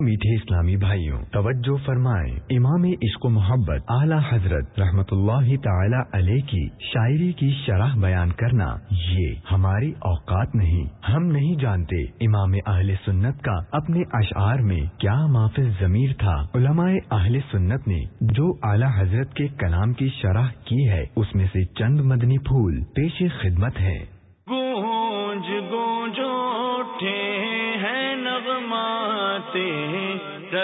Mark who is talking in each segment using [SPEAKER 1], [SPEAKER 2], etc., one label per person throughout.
[SPEAKER 1] میٹھے اسلامی بھائیوں، توجہ فرمائیں۔ امام عشق و محبت، اعلی حضرت رحمت اللہ تعالی علیہ کی شاعری کی شرح بیان کرنا یہ ہماری اوقات نہیں۔ ہم نہیں جانتے امام اہل سنت کا اپنے اشعار میں کیا مافذ ضمیر تھا۔ علماء اہل سنت نے جو اعلی حضرت کے کلام کی شرح کی ہے، اس میں سے چند مدنی پھول پیش خدمت ہے
[SPEAKER 2] گونج گونج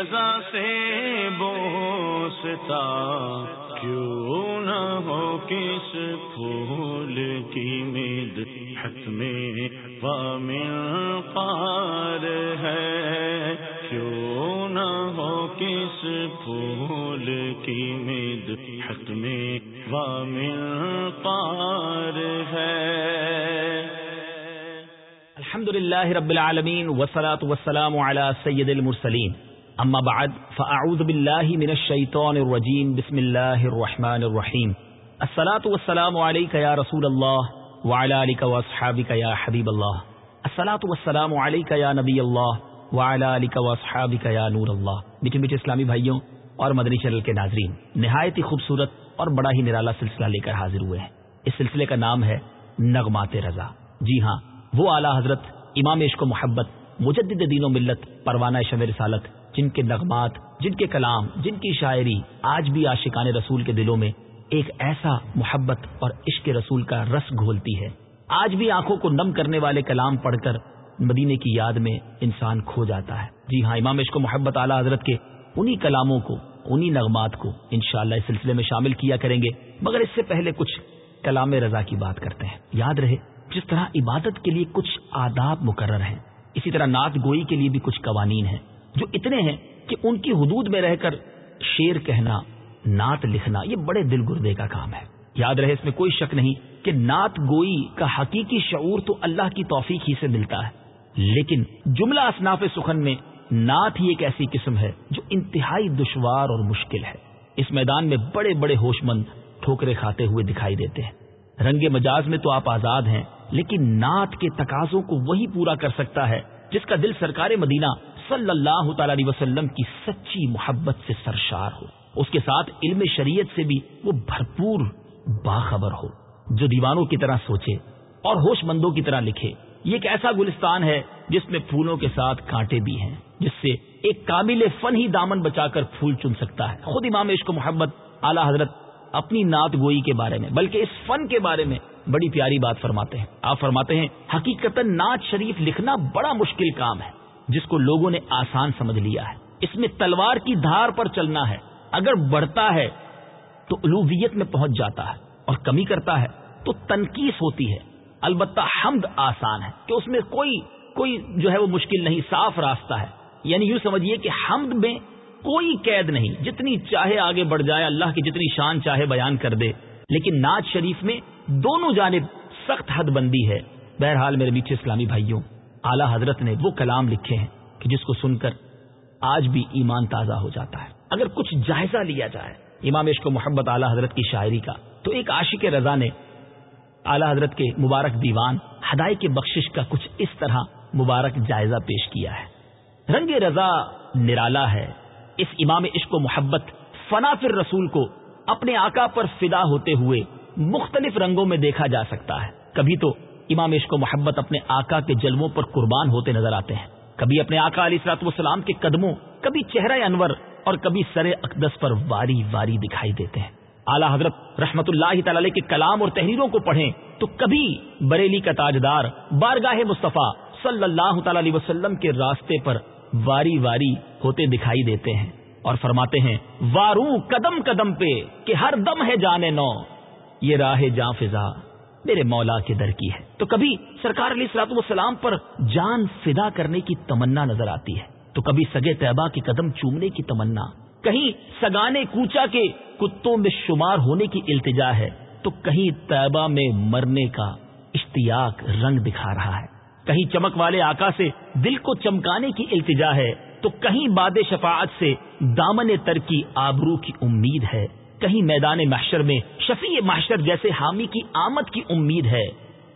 [SPEAKER 2] رضا سے بوستا، کیوں نہ ہو کس پھول کی مید حت میں وامل پار ہے؟ کیوں نہ ہو کس پھول کی مید حت میں وامل پار ہے؟
[SPEAKER 3] الحمد لله رب العالمين والصلاة والسلام على سيد المرسلين اما بعد فاعوذ بالله من الشيطان الرجيم. بسم الله الرحمن الرحيم. الصلاة والسلام عليك يا رسول الله وعلى آلك واصحابك يا حبيب الله. الصلاة والسلام عليك يا نبي الله وعلى آلك واصحابك يا نور الله. میٹھے میٹھے اسلامی بھائیوں اور مدنی چینل کے ناظرین، نہایت ہی خوبصورت اور بڑا ہی نرالا سلسلہ لے کر حاضر ہوئے ہیں۔ اس سلسلے کا نام ہے نغمات رضا۔ جی ہاں وہ اعلیٰ حضرت امام عشق و محبت، مجدد دین و ملت، پروانہ شب رسالت جن کے نغمات، جن کے کلام، جن کی شاعری آج بھی عاشقان رسول کے دلوں میں ایک ایسا محبت اور عشق رسول کا رس گھولتی ہے۔ آج بھی آنکھوں کو نم کرنے والے کلام پڑھ کر مدینے کی یاد میں انسان کھو جاتا ہے۔ جی ہاں امام عشق و محبت اعلیٰ حضرت کے انہی کلاموں کو، انہی نغمات کو انشاءاللہ اس سلسلے میں شامل کیا کریں گے۔ مگر اس سے پہلے کچھ کلام رضا کی بات کرتے ہیں۔ یاد رہے، جس طرح عبادت کے لیے کچھ آداب مقرر ہیں، اسی طرح نعت گوئی کے لیے بھی کچھ قوانین ہیں۔ جو اتنے ہیں کہ ان کی حدود میں رہ کر شیر کہنا، نعت لکھنا، یہ بڑے دل گردے کا کام ہے۔ یاد رہے، اس میں کوئی شک نہیں کہ نعت گوئی کا حقیقی شعور تو اللہ کی توفیق ہی سے ملتا ہے۔ لیکن جملہ اصناف سخن میں نعت ہی ایک ایسی قسم ہے جو انتہائی دشوار اور مشکل ہے۔ اس میدان میں بڑے بڑے ہوش مند ٹھوکرے کھاتے ہوئے دکھائی دیتے ہیں۔ رنگ مجاز میں تو آپ آزاد ہیں، لیکن نعت کے تقاضوں کو وہی پورا کر سکتا ہے جس کا دل سرکار مدینہ صلی اللہ تعالی علیہ وسلم کی سچی محبت سے سرشار ہو۔ اس کے ساتھ علم شریعت سے بھی وہ بھرپور باخبر ہو۔ جو دیوانوں کی طرح سوچے اور ہوش مندوں کی طرح لکھے۔ یہ ایک ایسا گلستان ہے جس میں پھولوں کے ساتھ کانٹے بھی ہیں، جس سے ایک قابل فن ہی دامن بچا کر پھول چن سکتا ہے۔ خود امام عشق محبت اعلی حضرت اپنی نعت گوئی کے بارے میں، بلکہ اس فن کے بارے میں بڑی پیاری بات فرماتے ہیں۔ آپ فرماتے ہیں حقیقت نعت شریف لکھنا بڑا مشکل کام ہے۔ جس کو لوگوں نے آسان سمجھ لیا ہے۔ اس میں تلوار کی دھار پر چلنا ہے۔ اگر بڑھتا ہے تو الوبیت میں پہنچ جاتا ہے اور کمی کرتا ہے تو تنقید ہوتی ہے۔ البتہ حمد آسان ہے کہ اس میں کوئی کوئی جو ہے وہ مشکل نہیں، صاف راستہ ہے۔ یعنی یوں سمجھیے کہ حمد میں کوئی قید نہیں۔ جتنی چاہے آگے بڑھ جائے، اللہ کی جتنی شان چاہے بیان کر دے۔ لیکن ناز شریف میں دونوں جانب سخت حد بندی ہے۔ بہرحال میرے میٹھے اسلامی بھائیوں اعلی حضرت نے وہ کلام لکھے ہیں کہ جس کو سن کر آج بھی ایمان تازہ ہو جاتا ہے۔ اگر کچھ جائزہ لیا جائے امام عشق و محبت اعلی حضرت کی شاعری کا، تو ایک عاشق رضا نے اعلی حضرت کے مبارک دیوان ہدائی کے بخشش کا کچھ اس طرح مبارک جائزہ پیش کیا ہے۔ رنگ رضا نرالا ہے۔ اس امام عشق و محبت فنا فر رسول کو اپنے آقا پر فدا ہوتے ہوئے مختلف رنگوں میں دیکھا جا سکتا ہے۔ کبھی تو امام عشق و محبت اپنے آقا کے جلووں پر قربان ہوتے نظر آتے ہیں۔ کبھی اپنے آقا علی سلاط والسلام کے قدموں، کبھی چہرہ انور اور کبھی سر اقدس پر واری واری دکھائی دیتے ہیں۔ اعلی حضرت رحمت اللہ تعالی کے کلام اور تحریروں کو پڑھیں تو کبھی بریلی کا تاجدار بارگاہ مصطفیٰ صلی اللہ تعالی علیہ وسلم کے راستے پر واری واری ہوتے دکھائی دیتے ہیں اور فرماتے ہیں، وارو قدم قدم پہ کہ ہر دم ہے جانے نو، یہ راہ جاں فضا۔ میرے مولا کے در کی ہے۔ تو کبھی سرکار علیہ السلاط والسلام پر جان فدا کرنے کی تمنا نظر آتی ہے۔ تو کبھی سگے طیبہ کے قدم چومنے کی تمنا۔ کہیں سگانے کوچا کے کتوں میں شمار ہونے کی التجا ہے۔ تو کہیں طیبہ میں مرنے کا اشتیاق رنگ دکھا رہا ہے۔ کہیں چمک والے آقا سے دل کو چمکانے کی التجا ہے۔ تو کہیں باد شفاعت سے دامن تر کی آبرو کی امید ہے۔ کہیں میدان محشر میں شفیع محشر جیسے حامی کی آمد کی امید ہے،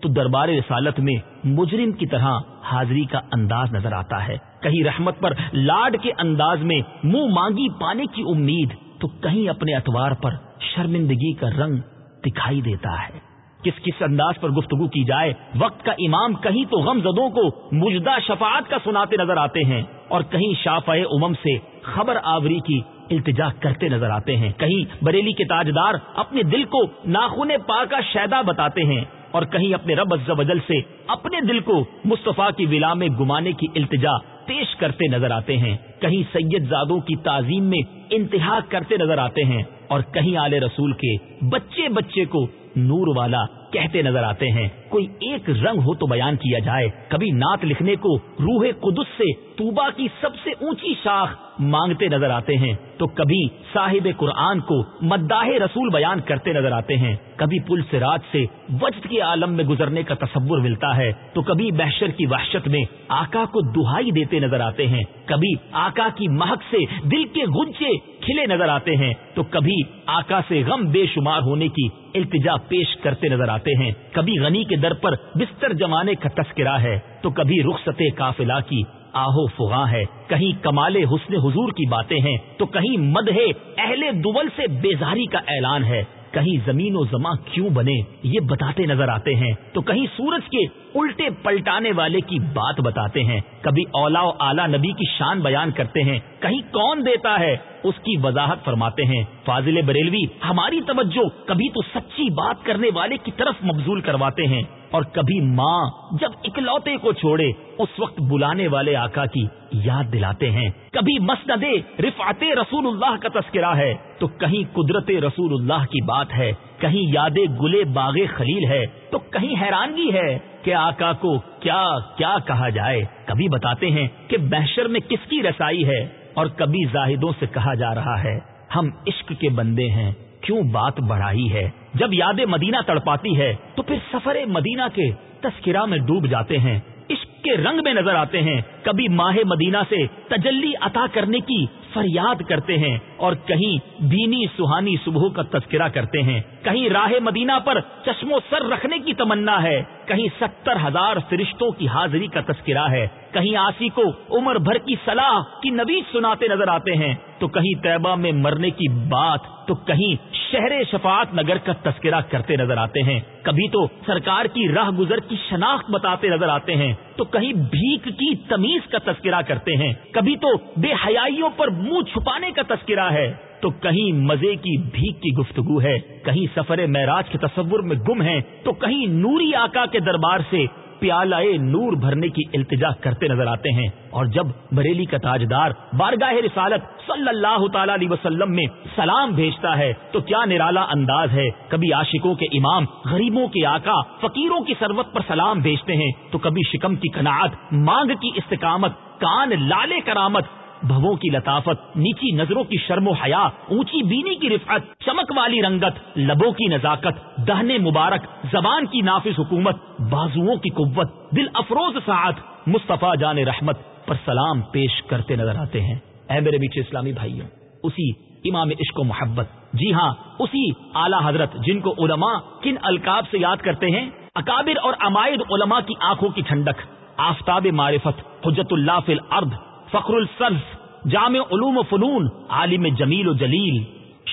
[SPEAKER 3] تو دربار رسالت میں مجرم کی طرح حاضری کا انداز نظر آتا ہے۔ کہیں رحمت پر لاڈ کے انداز میں منہ مانگی پانے کی امید، تو کہیں اپنے اتوار پر شرمندگی کا رنگ دکھائی دیتا ہے۔ کس کس انداز پر گفتگو کی جائے، وقت کا امام کہیں تو غم زدوں کو مجدہ شفاعت کا سناتے نظر آتے ہیں، اور کہیں شاف امم سے خبر آوری کی التجا کرتے نظر آتے ہیں۔ کہیں بریلی کے تاجدار اپنے دل کو ناخن پا کا شیدا بتاتے ہیں اور کہیں اپنے رب عز و جل سے اپنے دل کو مصطفیٰ کی ولا میں گمانے کی التجا پیش کرتے نظر آتے ہیں۔ کہیں سید زادوں کی تعظیم میں انتہا کرتے نظر آتے ہیں اور کہیں آل رسول کے بچے بچے کو نور والا کہتے نظر آتے ہیں۔ کوئی ایک رنگ ہو تو بیان کیا جائے۔ کبھی نعت لکھنے کو روح قدس سے توبا کی سب سے اونچی شاخ مانگتے نظر آتے ہیں، تو کبھی صاحب قرآن کو مداح رسول بیان کرتے نظر آتے ہیں۔ کبھی پل سے رات سے وجد کے عالم میں گزرنے کا تصور ملتا ہے، تو کبھی بحشر کی وحشت میں آقا کو دہائی دیتے نظر آتے ہیں۔ کبھی آقا کی مہک سے دل کے گنچے کھلے نظر آتے ہیں، تو کبھی آقا سے غم بے شمار ہونے کی التجا پیش کرتے نظر آتے ہیں۔ کبھی غنی کے در پر بستر جمانے کا تذکرہ ہے تو کبھی رخصت کافلا کی آہو فغاں ہے، کہیں کمال حسن حضور کی باتیں ہیں، تو کہیں مد ہے اہل دول سے بیزاری کا اعلان ہے۔ کہیں زمین و زماں کیوں بنے، یہ بتاتے نظر آتے ہیں۔ تو کہیں سورج کے الٹے پلٹانے والے کی بات بتاتے ہیں۔ کبھی اولا و اعلیٰ نبی کی شان بیان کرتے ہیں۔ کہیں کون دیتا ہے اس کی وضاحت فرماتے ہیں۔ فاضل بریلوی، ہماری توجہ کبھی تو سچی بات کرنے والے کی طرف مبزول کرواتے ہیں۔ اور کبھی ماں جب اکلوتے کو چھوڑے، اس وقت بلانے والے آقا کی یاد دلاتے ہیں۔ کبھی مسند رفعت رسول اللہ کا تذکرہ ہے۔ تو کہیں قدرت رسول اللہ کی بات ہے، کہیں یاد گلے باغ خلیل ہے۔ تو کہیں حیرانگی ہے کہ آقا کو کیا کیا کہا جائے۔ کبھی بتاتے ہیں کہ بحشر میں کس کی رسائی ہے۔ اور کبھی زاہدوں سے کہا جا رہا ہے، ہم عشق کے بندے ہیں، کیوں بات بڑھائی ہے؟ جب یاد مدینہ تڑپاتی ہے، تو پھر سفر مدینہ کے تذکرہ میں ڈوب جاتے ہیں۔ عشق کے رنگ میں نظر آتے ہیں۔ کبھی ماہ مدینہ سے تجلی عطا کرنے کی فریاد کرتے ہیں اور کہیں دینی سہانی صبح کا تذکرہ کرتے ہیں۔ کہیں راہ مدینہ پر چشم و سر رکھنے کی تمنا ہے۔ کہیں ستر ہزار فرشتوں کی حاضری کا تذکرہ ہے۔ کہیں آسی کو عمر بھر کی صلاح کی نبی سناتے نظر آتے ہیں، تو کہیں طیبہ میں مرنے کی بات، تو کہیں شہر شفاعت نگر کا تذکرہ کرتے نظر آتے ہیں۔ کبھی تو سرکار کی راہ گزر کی شناخت بتاتے نظر آتے ہیں، تو کہیں بھیک کی تمیز کا تذکرہ کرتے ہیں۔ کبھی تو بے حیائیوں پر منہ چھپانے کا تذکرہ ہے، تو کہیں مزے کی بھیک کی گفتگو ہے۔ کہیں سفر معراج کے تصور میں گم ہے تو کہیں نوری آقا کے دربار سے پیالہ نور بھرنے کی التجا کرتے نظر آتے ہیں اور جب بریلی کا تاجدار بارگاہ رسالت صلی اللہ تعالی علیہ وسلم میں سلام بھیجتا ہے تو کیا نرالا انداز ہے؟ کبھی عاشقوں کے امام، غریبوں کے آقا، فقیروں کی سروت پر سلام بھیجتے ہیں تو کبھی شکم کی کناعت مانگ کی استقامت، کان لالے کرامت بھووں کی لطافت، نیچی نظروں کی شرم و حیا، اونچی بینی کی رفعت، چمک والی رنگت، لبوں کی نزاکت دہنے مبارک، زبان کی نافذ حکومت، بازوؤں کی قوت، دل افروز ساعت، مصطفیٰ جان رحمت پر سلام پیش کرتے نظر آتے ہیں۔ اے میرے بیچ اسلامی بھائیوں، اسی امام عشق و محبت جی ہاں اسی اعلی حضرت جن کو علماء کن القاب سے یاد کرتے ہیں؟ اکابر اور امائد علماء کی آنکھوں کی ٹھنڈک، آفتاب معرفت، حجت اللہ فی الارض، فخر السلف جامع علوم و فنون، عالم جمیل و جلیل،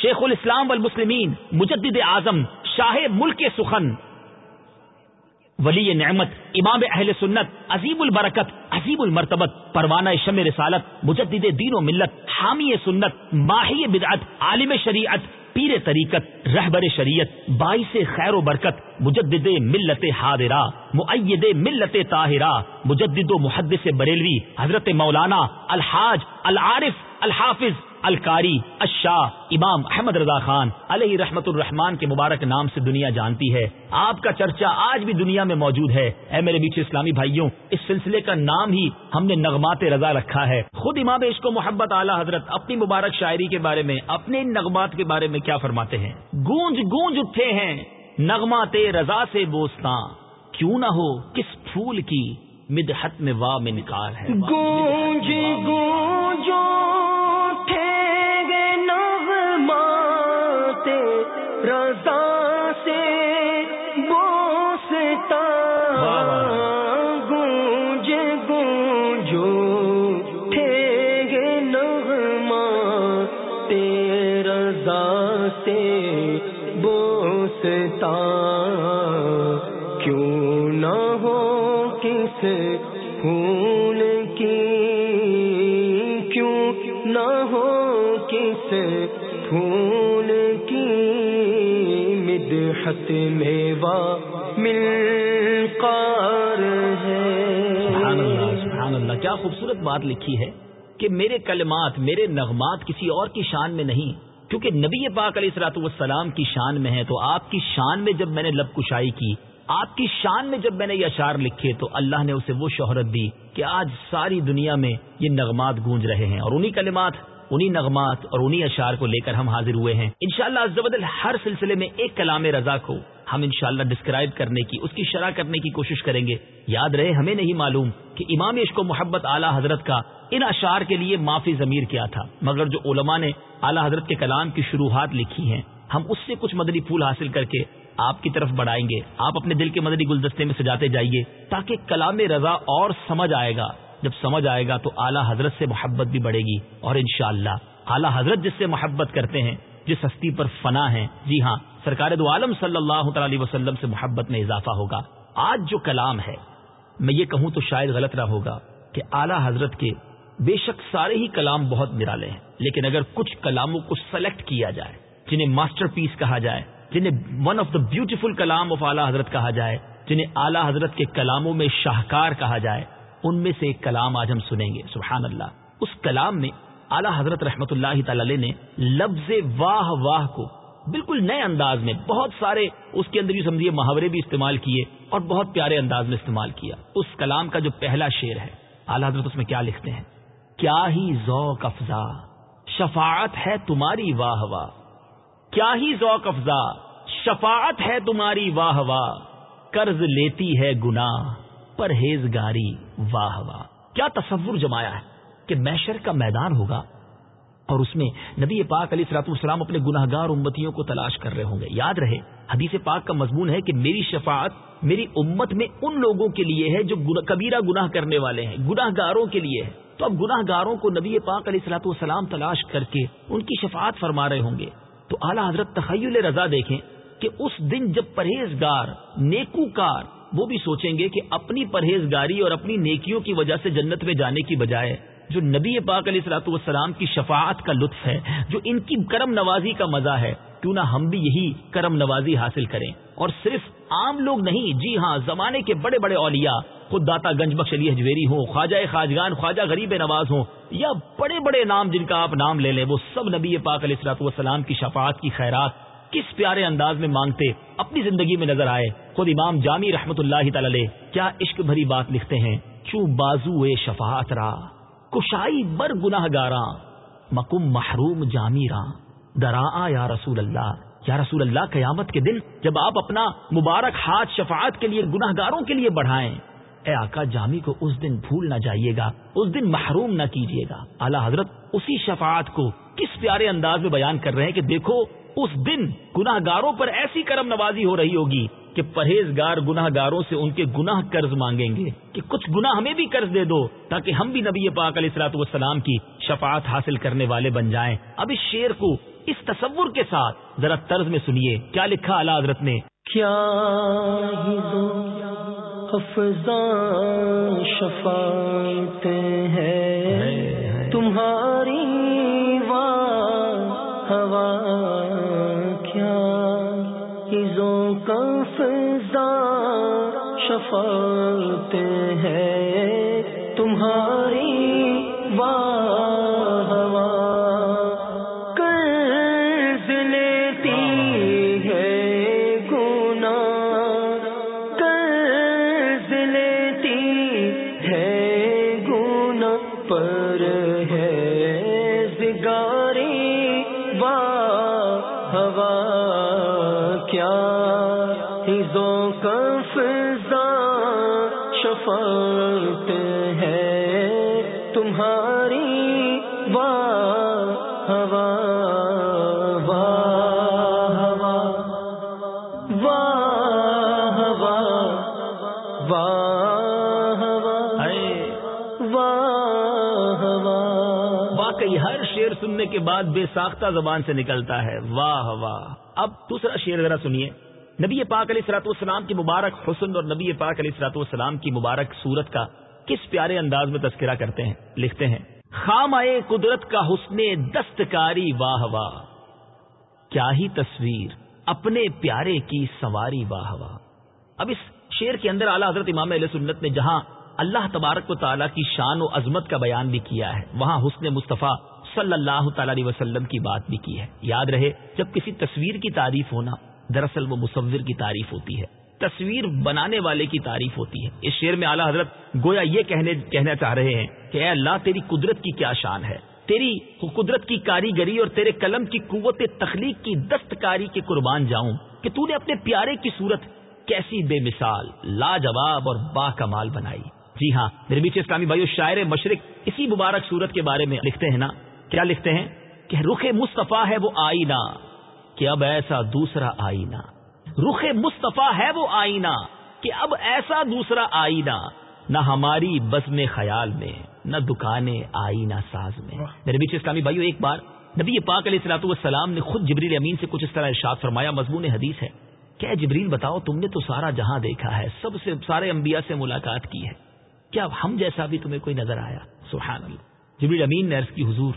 [SPEAKER 3] شیخ الاسلام والمسلمین، مجدد اعظم، شاہ ملک سخن. ولی نعمت، امام اہل سنت، عظیم البرکت، عظیم المرتبت، پروانہ شم رسالت، مجدد دین و ملت، حامی سنت، ماہی بدعت، عالم شریعت پیر طریقت، رہبر شریعت، باعث خیر و برکت، مجدد ملت حاضرہ معید ملت طاہرہ، مجدد و محدث بریلوی، حضرت مولانا الحاج، العارف، الحافظ الکاری اشاہ امام احمد رضا خان علیہ رحمت الرحمان کے مبارک نام سے دنیا جانتی ہے۔ آپ کا چرچا آج بھی دنیا میں موجود ہے۔ اے میرے بیچ اسلامی بھائیوں اس سلسلے کا نام ہی ہم نے نغمات رضا رکھا ہے۔ خود امام عشق و محبت اعلیٰ حضرت اپنی مبارک شاعری کے بارے میں اپنے نغمات کے بارے میں کیا فرماتے ہیں؟ گونج گونج اٹھے ہیں نغمات رضا سے بوستا کیوں نہ ہو کس پھول کی مدحت میں واہ میں نکال ہے۔ گونج گونج
[SPEAKER 4] مدحت میوا مل ہے۔
[SPEAKER 3] سبحان اللہ سبحان اللہ کیا خوبصورت بات لکھی ہے کہ میرے کلمات، میرے نغمات کسی اور کی شان میں نہیں، کیونکہ نبی پاک علیہ السلاۃ والسلام کی شان میں ہے تو آپ کی شان میں جب میں نے لب کشائی کی، آپ کی شان میں جب میں نے یہ اشار لکھے، تو اللہ نے اسے وہ شہرت دی کہ آج ساری دنیا میں یہ نغمات گونج رہے ہیں اور انہی کلمات انہی نغمات اور انہی اشار کو لے کر ہم حاضر ہوئے ہیں۔ انشاءاللہ شاء اللہ ہر سلسلے میں ایک کلام رضا کو ہم انشاءاللہ ڈسکرائب کرنے کی، اس کی شرح کرنے کی کوشش کریں گے۔ یاد رہے، ہمیں نہیں معلوم کہ امام عشق و محبت اعلیٰ حضرت کا ان اشعار کے لیے معافی ضمیر کیا تھا، مگر جو علماء نے اعلیٰ حضرت کے کلام کی شروحات لکھی ہیں۔ ہم اس سے کچھ مدنی پھول حاصل کر کے آپ کی طرف بڑھائیں گے۔ آپ اپنے دل کے مدنی گلدستے میں سجاتے جائیے تاکہ کلام رضا اور سمجھ آئے گا۔ جب سمجھ آئے گا تو اعلیٰ حضرت سے محبت بھی بڑھے گی اور انشاءاللہ شاء اللہ حضرت جس سے محبت کرتے ہیں، جس ہستی پر فنا ہے جی ہاں سرکار دو عالم صلی اللہ تعالی وسلم سے محبت میں اضافہ ہوگا۔ آج جو کلام ہے، میں یہ کہوں تو شاید غلط رہا ہوگا کہ اعلی حضرت کے بے شک سارے ہی کلام بہت نرالے ہیں، لیکن اگر کچھ کلاموں کو سلیکٹ کیا جائے، جنہیں ماسٹر پیس کہا جائے، جنہیں ون آف دا بیوٹیفل کلام آف اعلیٰ حضرت کہا جائے، جنہیں اعلیٰ حضرت کے کلاموں میں شاہکار کہا جائے ان میں سے ایک کلام آج ہم سنیں گے، سبحان اللہ۔ اس کلام میں اعلیٰ حضرت رحمت اللہ تعالی نے لفظ واہ واہ کو بالکل نئے انداز میں بہت سارے اس کے اندر بھی سمجھیے محاورے بھی استعمال کیے اور بہت پیارے انداز میں استعمال کیا۔ اس کلام کا جو پہلا شعر ہے، اعلیٰ حضرت اس میں کیا لکھتے ہیں؟ کیا ہی ذوق افزا، شفاعت ہے تمہاری واہ واہ۔ کیا ہی ذوق افزا، شفاعت ہے تمہاری واہ واہ۔ قرض لیتی ہے گناہ۔ پرہیزگاری، واہ واہ، کیا تصور جمایا ہے کہ میشر کا میدان ہوگا اور اس میں نبی پاک علی سلاط السلام اپنے گناہ گار امتیوں کو تلاش کر رہے ہوں گے۔ یاد رہے، حدیث پاک کا مضمون ہے کہ میری شفاعت میری امت میں ان لوگوں کے لیے ہے جو کبیرہ گناہ کرنے والے ہیں گناہ گاروں کے لیے ہے تو اب گناہ گاروں کو نبی پاک علیہ سلاط والسلام تلاش کر کے ان کی شفاعت فرما رہے ہوں گے۔ تو اعلیٰ حضرت تخیل رضا دیکھیں کہ اس دن جب پرہیزگار نیکو کار وہ بھی سوچیں گے کہ اپنی پرہیزگاری اور اپنی نیکیوں کی وجہ سے جنت میں جانے کی بجائے جو نبی پاک علیہ السلاۃ والسلام کی شفاعت کا لطف ہے، جو ان کی کرم نوازی کا مزہ ہے، کیوں نہ ہم بھی یہی کرم نوازی حاصل کریں۔ اور صرف عام لوگ نہیں جی ہاں زمانے کے بڑے بڑے اولیاء، خود داتا گنج بخش علی حجویری ہوں، خواجہ خواجگان خواجہ غریب نواز ہوں، یا بڑے بڑے نام جن کا آپ نام لے لیں، وہ سب نبی پاک علیہ السلاط والسلام کی شفاعت کی خیرات کس پیارے انداز میں مانگتے اپنی زندگی میں نظر آئے؟ خود امام جامی رحمت اللہ تعالی کیا عشق بھری بات لکھتے ہیں؟ چو بازو شفاعت را، کشائی بر گناہ گاراں مکم محروم جامیراں درا یا رسول اللہ، یا رسول اللہ قیامت کے دن جب آپ اپنا مبارک ہاتھ شفاعت کے لیے گناہ گاروں کے لیے بڑھائیں، اے آقا جامی کو اس دن بھول نہ جائیے گا، اس دن محروم نہ کیجیے گا۔ اعلیٰ حضرت، اسی شفاعت کو کس پیارے انداز میں بیان کر رہے ہیں کہ دیکھو اس دن گناہ گاروں پر ایسی کرم نوازی ہو رہی ہوگی کہ پرہیزگار گناہ گاروں سے ان کے گناہ قرض مانگیں گے کہ کچھ گناہ ہمیں بھی قرض دے دو تاکہ ہم بھی نبی پاک علیہ السلاط والسلام کی شفاعت حاصل کرنے والے بن جائیں۔ اب اس شیر کو اس تصور کے ساتھ ذرا طرز میں سنیے۔ کیا لکھا اللہ حضرت نے؟
[SPEAKER 4] کیا شفاعت ہے تمہاری شفاعت ہے تمہاری
[SPEAKER 3] کے بعد بے ساختہ زبان سے نکلتا ہے۔ واہ واہ۔ اب دوسرا شیر ذرا سنیے۔ نبی پاک علیہ سلاۃ والسلام کی مبارک حسن اور نبی پاک علیہ سلاۃ والسلام کی مبارک صورت کا کس پیارے انداز میں تذکرہ کرتے ہیں، لکھتے ہیں۔ خام آئے قدرت کا حسن دستکاری، واہ واہ۔ کیا ہی تصویر، اپنے پیارے کی سواری، واہ واہ۔ اب اس شیر کے اندر اعلیٰ حضرت امام علیہ سنت نے جہاں اللہ تبارک و تعالیٰ کی شان و عظمت کا بیان بھی کیا ہے، وہاں حسن مصطفیٰ صلی اللہ تعالی علیہ وسلم کی بات بھی کی ہے۔ یاد رہے، جب کسی تصویر کی تعریف ہونا دراصل وہ مصور کی تعریف ہوتی ہے۔ تصویر بنانے والے کی تعریف ہوتی ہے۔ اس شعر میں اعلیٰ حضرت گویا یہ کہنے، کہنا چاہ رہے ہیں کہ اے اللہ، تیری قدرت کی کیا شان ہے؟ تیری قدرت کی کاریگری اور تیرے قلم کی قوت تخلیق کی دستکاری کے قربان جاؤں کہ تو نے اپنے پیارے کی صورت کیسی بے مثال، لاجواب اور با کمال بنائی۔ جی ہاں میرے بیچ اسلامی بھائی شاعر مشرق اسی مبارک صورت کے بارے میں لکھتے ہیں نا کیا لکھتے ہیں؟ کہ رخ مصطفیٰ ہے وہ آئینہ۔ کہ اب ایسا دوسرا آئینہ۔ رخ مصطفیٰ ہے وہ آئینہ۔ کہ اب ایسا دوسرا آئینہ۔ نہ ہماری بزم خیال میں نہ دکانیں آئینہ ساز میں۔ میرے بیچ اسلامی بھائیو ایک بار نبی پاک علیہ السلاط والسلام نے خود جبریل امین سے کچھ اس طرح ارشاد فرمایا مضمون حدیث ہے۔ کیا جبریل بتاؤ تم نے تو سارا جہاں دیکھا ہے سب سے سارے انبیاء سے ملاقات کی ہے۔ کیا ہم جیسا بھی تمہیں کوئی نظر آیا؟ سبحان اللہ۔ جبریل امین نے عرض کی حضور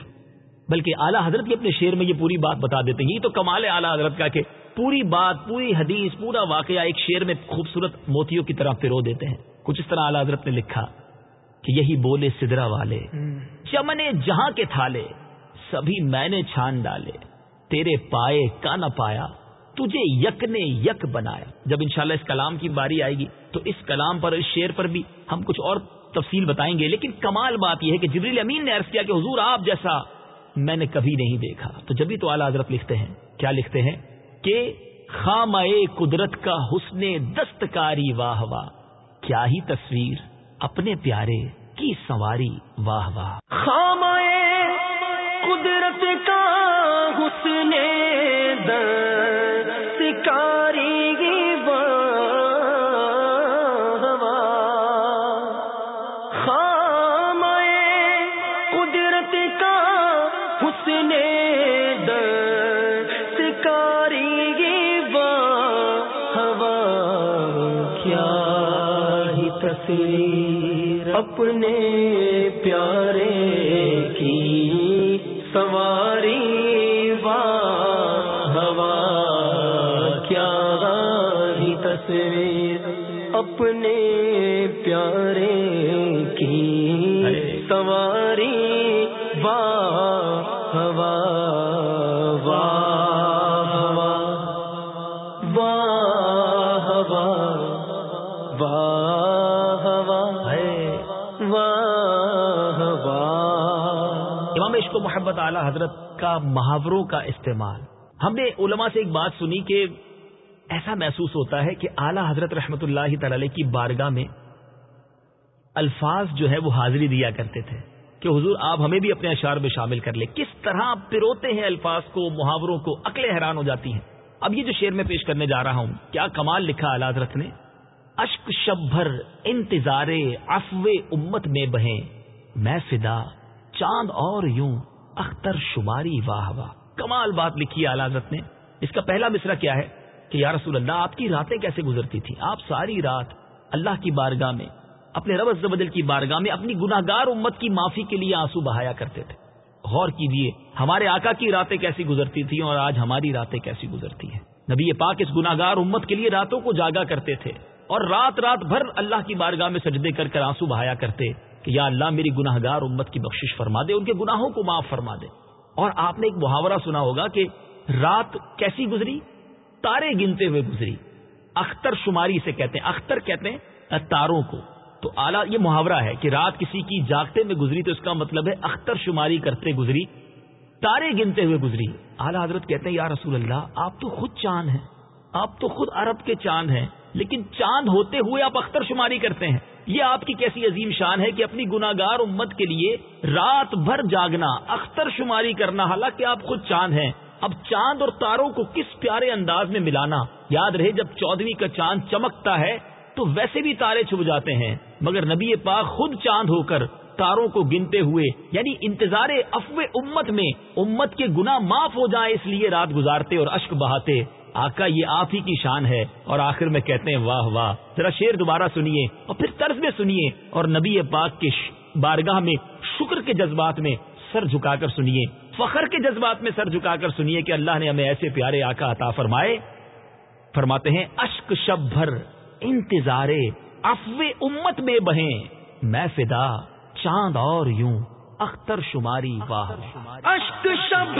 [SPEAKER 3] بلکہ اعلیٰ حضرت بھی اپنے شعر میں یہ پوری بات بتا دیتے ہیں۔ یہ تو کمال ہے اعلیٰ حضرت کا کہ پوری بات، پوری حدیث، پورا واقعہ ایک شعر میں خوبصورت موتیوں کی طرح پرو دیتے ہیں۔ کچھ اس طرح اعلیٰ حضرت نے لکھا کہ یہی بولے سدرا والے چمنے جہاں کے تھالے، سبھی میں نے چھان ڈالے، تیرے پائے کا نہ پایا، تجھے یک نے یک بنایا۔ جب انشاءاللہ اس کلام کی باری آئے گی تو اس کلام پر، اس شعر پر بھی ہم کچھ اور تفصیل بتائیں گے۔ لیکن کمال بات یہ ہے کہ جبریل امین نے عرض کیا کہ حضور آپ جیسا میں نے کبھی نہیں دیکھا۔ تو جبھی تو اعلیٰ حضرت لکھتے ہیں، کیا لکھتے ہیں؟ کہ خام قدرت کا حسن دستکاری واہ واہ، کیا ہی تصویر اپنے پیارے کی سواری واہ واہ۔
[SPEAKER 4] خام قدرت کا حسن دست پیارے کی سواری واہ ہوا واہ واہ واہ واہ
[SPEAKER 3] امام عشق و محبت اعلی حضرت کا محاوروں کا استعمال۔ ہم نے علماء سے ایک بات سنی کہ ایسا محسوس ہوتا ہے کہ اعلی حضرت رحمت اللہ تعالی کی بارگاہ میں الفاظ جو ہے وہ حاضری دیا کرتے تھے کہ حضور آپ ہمیں بھی اپنے اشعار میں شامل کر لیں۔ کس طرح پروتے ہیں الفاظ کو، محاوروں کو، عقلیں حیران ہو جاتی ہیں۔ اب یہ جو شعر میں پیش کرنے جا رہا ہوں، کیا کمال لکھا اعلی حضرت نے؟ اشک شب بھر انتظار افو امت میں بہیں، میں فدا، چاند اور یوں اختر شماری واہ واہ کمال بات لکھی اعلی حضرت نے۔ اس کا پہلا مصرا کیا ہے؟ کہ یا رسول اللہ، آپ کی راتیں کیسے گزرتی تھی آپ ساری رات اللہ کی بارگاہ میں، اپنے رب زبدل کی بارگاہ میں اپنی گناہ گار امت کی معافی کے لیے آنسو بہایا کرتے تھے۔ غور کیجیے ہمارے آقا کی راتیں کیسی گزرتی تھی اور آج ہماری راتیں کیسی گزرتی ہیں؟ نبی پاک اس گناہ گار امت کے لیے راتوں کو جاگا کرتے تھے اور رات رات بھر اللہ کی بارگاہ میں سجدے کر کر آنسو بہایا کرتے کہ یا اللہ، میری گناہ گار امت کی بخشش فرما دے، ان کے گناہوں کو معاف فرما دے۔ اور آپ نے ایک محاورہ سنا ہوگا کہ رات کیسی گزری؟ تارے گنتے ہوئے گزری۔ اختر شماری سے کہتے ہیں، اختر کہتے ہیں تاروں کو۔ تو اعلیٰ یہ محاورہ ہے کہ رات کسی کی جاگتے میں گزری تو اس کا مطلب ہے اختر شماری کرتے گزری، تارے گنتے ہوئے گزری۔ اعلیٰ حضرت کہتے ہیں، یا رسول اللہ، آپ تو خود چاند ہیں، آپ تو خود عرب کے چاند ہیں، لیکن چاند ہوتے ہوئے آپ اختر شماری کرتے ہیں۔ یہ آپ کی کیسی عظیم شان ہے کہ اپنی گناگار امت کے لیے رات بھر جاگنا، اختر شماری کرنا، حالانکہ آپ خود چاند ہیں۔ اب چاند اور تاروں کو کس پیارے انداز میں ملانا؟ یاد رہے، جب چودہویں کا چاند چمکتا ہے، تو ویسے بھی تارے چھپ جاتے ہیں۔ مگر نبی پاک خود چاند ہو کر تاروں کو گنتے ہوئے یعنی انتظار افو امت میں، امت کے گنا معاف ہو جائیں، اس لیے رات گزارتے اور اشک بہاتے۔ آقا، یہ آپ ہی کی شان ہے۔ اور آخر میں کہتے ہیں، واہ واہ، ذرا شیر دوبارہ سنیے اور پھر طرز میں سنیے۔ اور نبی پاک کے بارگاہ میں، شکر کے جذبات میں سر جھکا کر سنیے۔ فخر کے جذبات میں سر جھکا کر سنیے کہ اللہ نے ہمیں ایسے پیارے آقا عطا فرمائے۔ فرماتے ہیں، اشک شب بھر، انتظار افو امت میں بہیں۔ میں فدا، چاند اور یوں، اختر شماری واہ
[SPEAKER 4] اشک شب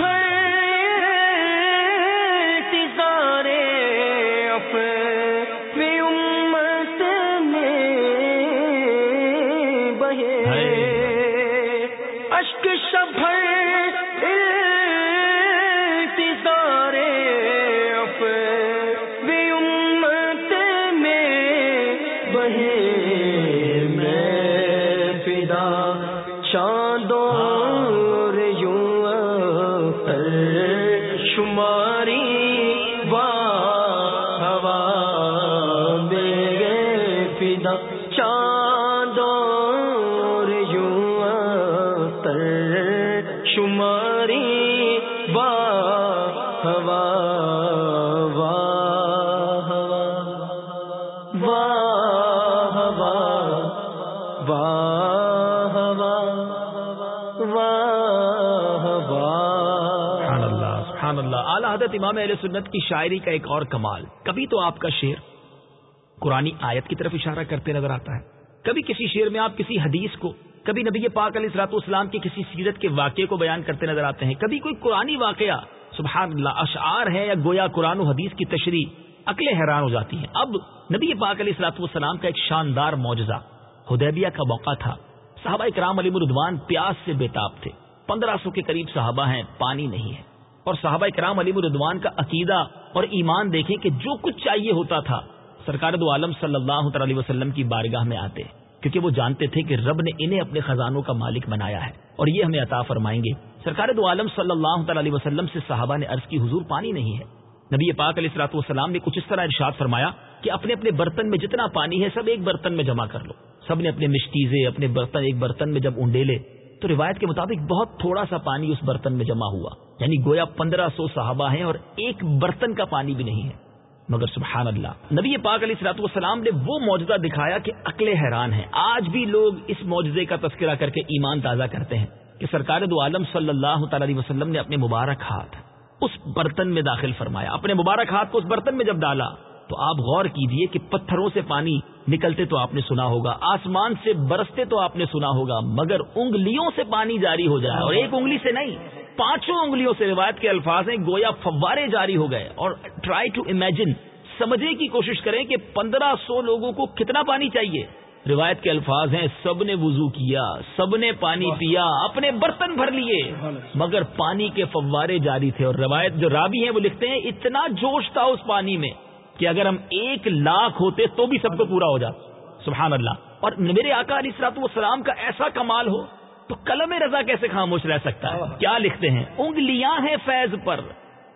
[SPEAKER 3] حضرت امام علیہ سنت کی شاعری کا ایک اور کمال۔ کبھی تو آپ کا شعر قرآن آیت کی طرف اشارہ کرتے نظر آتا ہے۔ کبھی کسی شعر میں آپ کسی حدیث کو، کبھی نبی پاک علیہ السلاط اسلام کی کسی سیرت کے واقعے کو بیان کرتے نظر آتے ہیں۔ کبھی کوئی قرآنی واقعہ سبحان اللہ اشعار ہے یا گویا قرآن و حدیث کی تشریح، عقلیں حیران ہو جاتی ہیں۔ اب نبی پاک علیہ السلاط والسلام کا ایک شاندار معجزہ حدیبیہ کا موقع تھا۔ صحابہ کرام علی مردوان پیاس سے بےتاب تھے۔ پندرہ سو کے قریب صحابہ ہیں، پانی نہیں ہے۔ اور صحابہ کرام علی مردوان کا عقیدہ اور ایمان دیکھیں کہ جو کچھ چاہیے ہوتا تھا، سرکار دو عالم صلی اللہ تعالی وسلم کی بارگاہ میں آتے، کیونکہ وہ جانتے تھے کہ رب نے انہیں اپنے خزانوں کا مالک بنایا ہے، اور یہ ہمیں عطا فرمائیں گے۔ سرکار دو عالم صلی اللہ تعالی وسلم سے صحابہ نے عرض کی، حضور پانی نہیں ہے۔ نبی پاک علیہ السلاط والسلام نے کچھ اس طرح ارشاد فرمایا کہ اپنے اپنے برتن میں جتنا پانی ہے، سب ایک برتن میں جمع کر لو۔ سب نے اپنے مشکیزے، اپنے برتن ایک برتن میں جب انڈے لے تو روایت کے مطابق بہت تھوڑا سا پانی اس برتن میں جمع ہوا۔ یعنی گویا پندرہ سو صحابہ ہیں اور ایک برتن کا پانی بھی نہیں ہے۔ مگر سبحان اللہ، نبی پاک علیہ السلاط والسلام نے وہ معجزہ دکھایا کہ عقلیں حیران ہیں۔ آج بھی لوگ اس معجزے کا تذکرہ کر کے ایمان تازہ کرتے ہیں کہ سرکار دو عالم صلی اللہ تعالی علیہ وسلم نے اپنے مبارک ہاتھ اس برتن میں داخل فرمایا۔ اپنے مبارک ہاتھ کو اس برتن میں جب ڈالا تو آپ غور کیجیے کہ پتھروں سے پانی نکلتے تو آپ نے سنا ہوگا آسمان سے برستے تو آپ نے سنا ہوگا مگر انگلیوں سے پانی جاری ہو جائے اور ایک انگلی سے نہیں پانچوں انگلیوں سے روایت کے الفاظ ہیں گویا فوارے جاری ہو گئے اور ٹرائی ٹو امیجن سمجھنے کی کوشش کریں کہ پندرہ سو لوگوں کو کتنا پانی چاہیے۔ روایت کے الفاظ ہیں سب نے وضو کیا سب نے پانی پیا اپنے برتن بھر لیے مگر پانی کے فوارے جاری تھے اور روایت جو رابی ہیں وہ لکھتے ہیں اتنا جوش تھا اس پانی میں۔ کہ اگر ہم ایک لاکھ ہوتے تو بھی سب کو پورا ہو جاتا۔ سبحان اللہ۔ اور میرے آقا علیہ السلاط والسلام کا ایسا کمال ہو تو قلم رضا کیسے خاموش رہ سکتا ہے؟ کیا لکھتے ہیں؟ انگلیاں ہیں فیض پر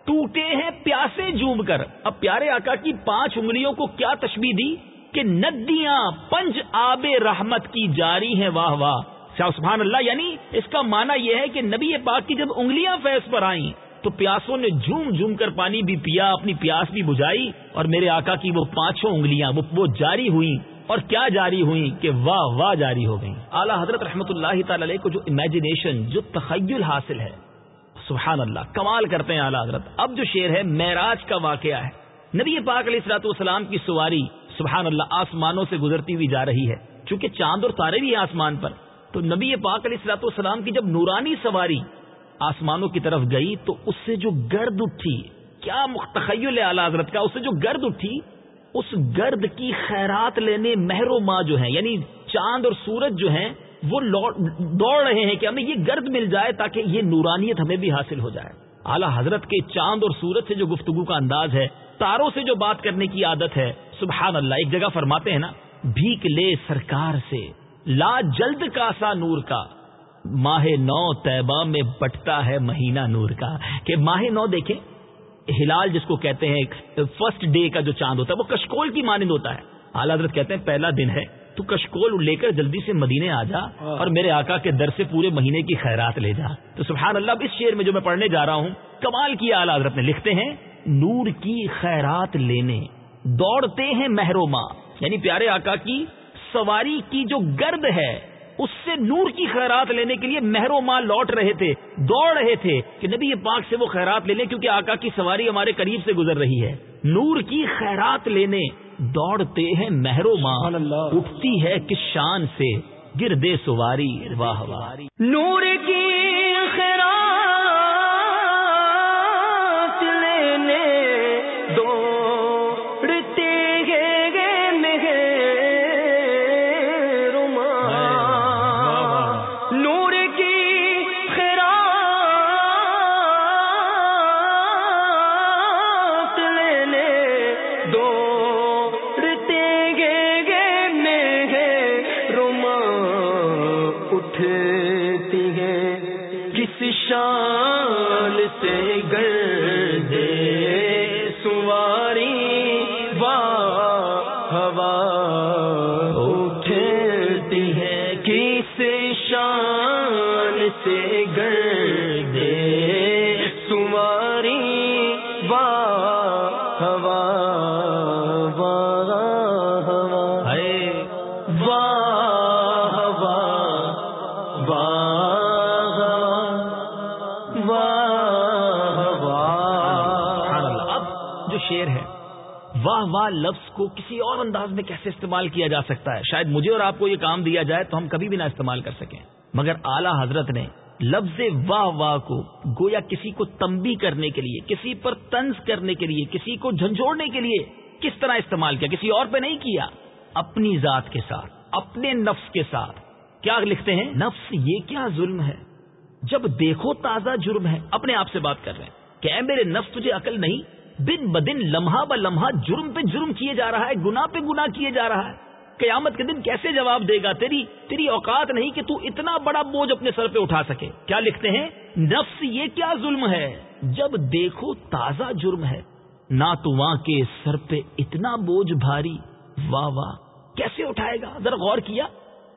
[SPEAKER 3] ٹوٹے ہیں پیاسے جوم کر۔ اب پیارے آقا کی پانچ انگلیوں کو کیا تشبیح دی؟ کہ ندیاں پنج آب رحمت کی جاری ہیں واہ واہ۔ سبحان اللہ یعنی اس کا معنی یہ ہے کہ نبی پاک کی جب انگلیاں فیض پر آئیں تو پیاسوں نے جھوم جھوم کر پانی بھی پیا اپنی پیاس بھی بجائی اور میرے آقا کی وہ پانچوں انگلیاں وہ, وہ جاری ہوئی اور کیا جاری ہوئی کہ واہ واہ جاری ہو گئی اعلیٰ حضرت رحمت اللہ تعالی علیہ کو جو امیجنیشن جو تخیل حاصل ہے۔ سبحان اللہ کمال کرتے ہیں اعلیٰ حضرت۔ اب جو شعر ہے معراج کا واقعہ ہے۔ نبی پاک علیہ السلاط والسلام کی سواری سبحان اللہ آسمانوں سے گزرتی ہوئی جا رہی ہے۔ چونکہ چاند اور تارے بھی آسمان پر۔ تو نبی پاک علیہ السلاط والسلام کی جب نورانی سواری آسمانوں کی طرف گئی تو اس سے جو گرد اٹھی، کیا متخیل ہے حضرت کا، اس سے جو گرد اٹھی، اس گرد کی خیرات لینے مہر و ماں جو ہیں یعنی چاند اور سورج جو ہیں، وہ دوڑ رہے ہیں کہ ہمیں یہ گرد مل جائے تاکہ یہ نورانیت ہمیں بھی حاصل ہو جائے۔ اعلیٰ حضرت کے چاند اور سورج سے جو گفتگو کا انداز ہے، تاروں سے جو بات کرنے کی عادت ہے، سبحان اللہ، ایک جگہ فرماتے ہیں نا، بھیک لے سرکار سے، لا جلد کا سا نور کا۔ ماہ نو طیبہ میں بٹتا ہے مہینہ نور کا کہ ماہ نو دیکھیں ہلال جس کو کہتے ہیں فرسٹ ڈے کا جو چاند ہوتا ہے وہ کشکول کی مانند ہوتا ہے۔ اعلیٰ حضرت کہتے ہیں پہلا دن ہے تو کشکول لے کر جلدی سے مدینے آ جا اور میرے آقا کے در سے پورے مہینے کی خیرات لے جا۔ تو سبحان اللہ اس شعر میں جو میں پڑھنے جا رہا ہوں کمال کی اعلی حضرت نے لکھتے ہیں نور کی خیرات لینے دوڑتے ہیں محروما۔ یعنی پیارے آقا کی سواری کی جو گرد ہے اس سے نور کی خیرات لینے کے لیے مہرو ماں لوٹ رہے تھے دوڑ رہے تھے کہ نبی پاک سے وہ خیرات لے لیں کیونکہ آقا کی سواری ہمارے قریب سے گزر رہی ہے۔ نور کی خیرات لینے دوڑتے ہیں مہرو ماں اٹھتی ہے کس شان سے گردے سواری واہ واہ۔
[SPEAKER 4] نور کی
[SPEAKER 3] واہ واہ لفظ کو کسی اور انداز میں کیسے استعمال کیا جا سکتا ہے؟ شاید مجھے اور آپ کو یہ کام دیا جائے تو ہم کبھی بھی نہ استعمال کر سکیں۔ مگر اعلی حضرت نے لفظ واہ واہ کو گویا کسی کو تمبی کرنے کے لیے، کسی پر تنز کرنے کے لیے، کسی کو جھنجھوڑنے کے لیے کس طرح استعمال کیا؟ کسی اور پہ نہیں کیا۔ اپنی ذات کے ساتھ، اپنے نفس کے ساتھ۔ کیا لکھتے ہیں؟ نفس یہ کیا ظلم ہے؟ جب دیکھو تازہ جرم ہے، اپنے آپ سے بات کر رہے ہیں کہ اے میرے نفس، تجھے عقل نہیں؟ دن بدن لمحہ ب لمحہ جرم پہ جرم کیے جا رہا ہے گنا پہ گنا کیے جا رہا ہے۔ قیامت کے دن کیسے جواب دے گا؟ تیری تیری اوقات نہیں کہ تو اتنا بڑا بوجھ اپنے سر پہ اٹھا سکے۔ کیا لکھتے ہیں؟ نفس یہ کیا ظلم ہے؟ جب دیکھو تازہ جرم ہے۔ نہ تو وہاں کے سر پہ اتنا بوجھ بھاری واہ واہ۔ کیسے اٹھائے گا؟ ذرا غور کیا۔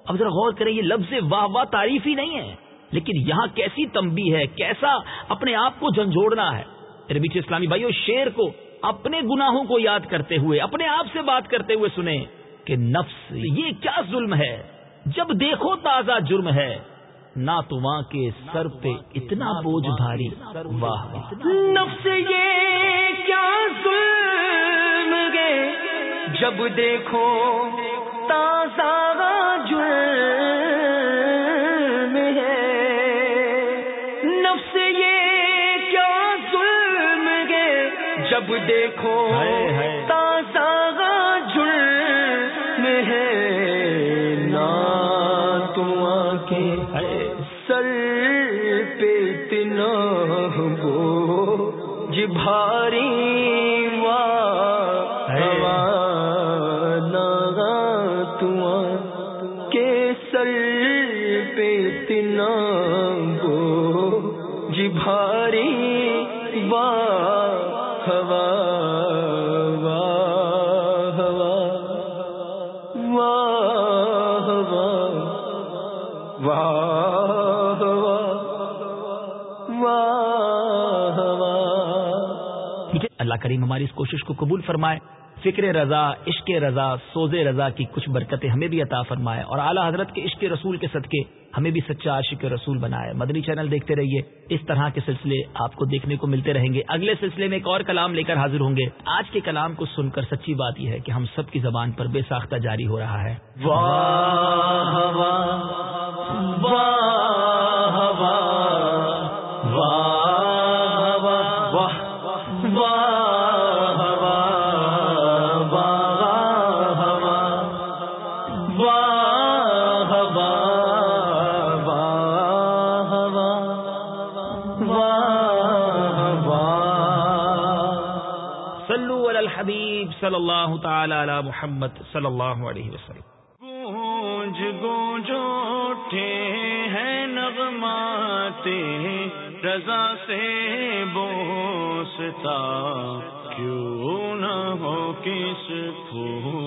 [SPEAKER 3] اب ذرا غور کریں، یہ لفظ واہ واہ تعریف ہی نہیں ہے۔ لیکن یہاں کیسی تمبی ہے؟ کیسا اپنے آپ کو جھنجھوڑنا ہے؟ بیچ اسلامی بھائیو، شیر کو، اپنے گناہوں کو یاد کرتے ہوئے، اپنے آپ سے بات کرتے ہوئے سنیں کہ نفس، یہ کیا ظلم ہے؟ جب دیکھو تازہ جرم ہے، نہ تو وہاں کے سر پہ اتنا بوجھ بھاری۔ واہ
[SPEAKER 4] نفس، یہ کیا ظلم گے جب دیکھو تازہ جرم دیکھو تازہ جرم ہے۔ نا تم کے سر پہ اتنا بو جی بھاری
[SPEAKER 3] کریم ہماری اس کوشش کو قبول فرمائے، فکر رضا، عشق رضا، سوز رضا کی کچھ برکتیں ہمیں بھی عطا فرمائے اور اعلیٰ حضرت کے عشق رسول کے صدقے ہمیں بھی سچا عاشق رسول بنائے۔ مدنی چینل دیکھتے رہیے۔ اس طرح کے سلسلے آپ کو دیکھنے کو ملتے رہیں گے۔ اگلے سلسلے میں ایک اور کلام لے کر حاضر ہوں گے۔ آج کے کلام کو سن کر سچی بات یہ ہے کہ ہم سب کی زبان پر بے ساختہ جاری ہو رہا ہے۔ واہ واہ واہ صلی اللہ تعالی علی محمد صلی اللہ علیہ وسلم۔
[SPEAKER 2] گونج گونج اٹھے ہیں نغماتے رضا سے بوستا، کیوں نہ ہو کس پھول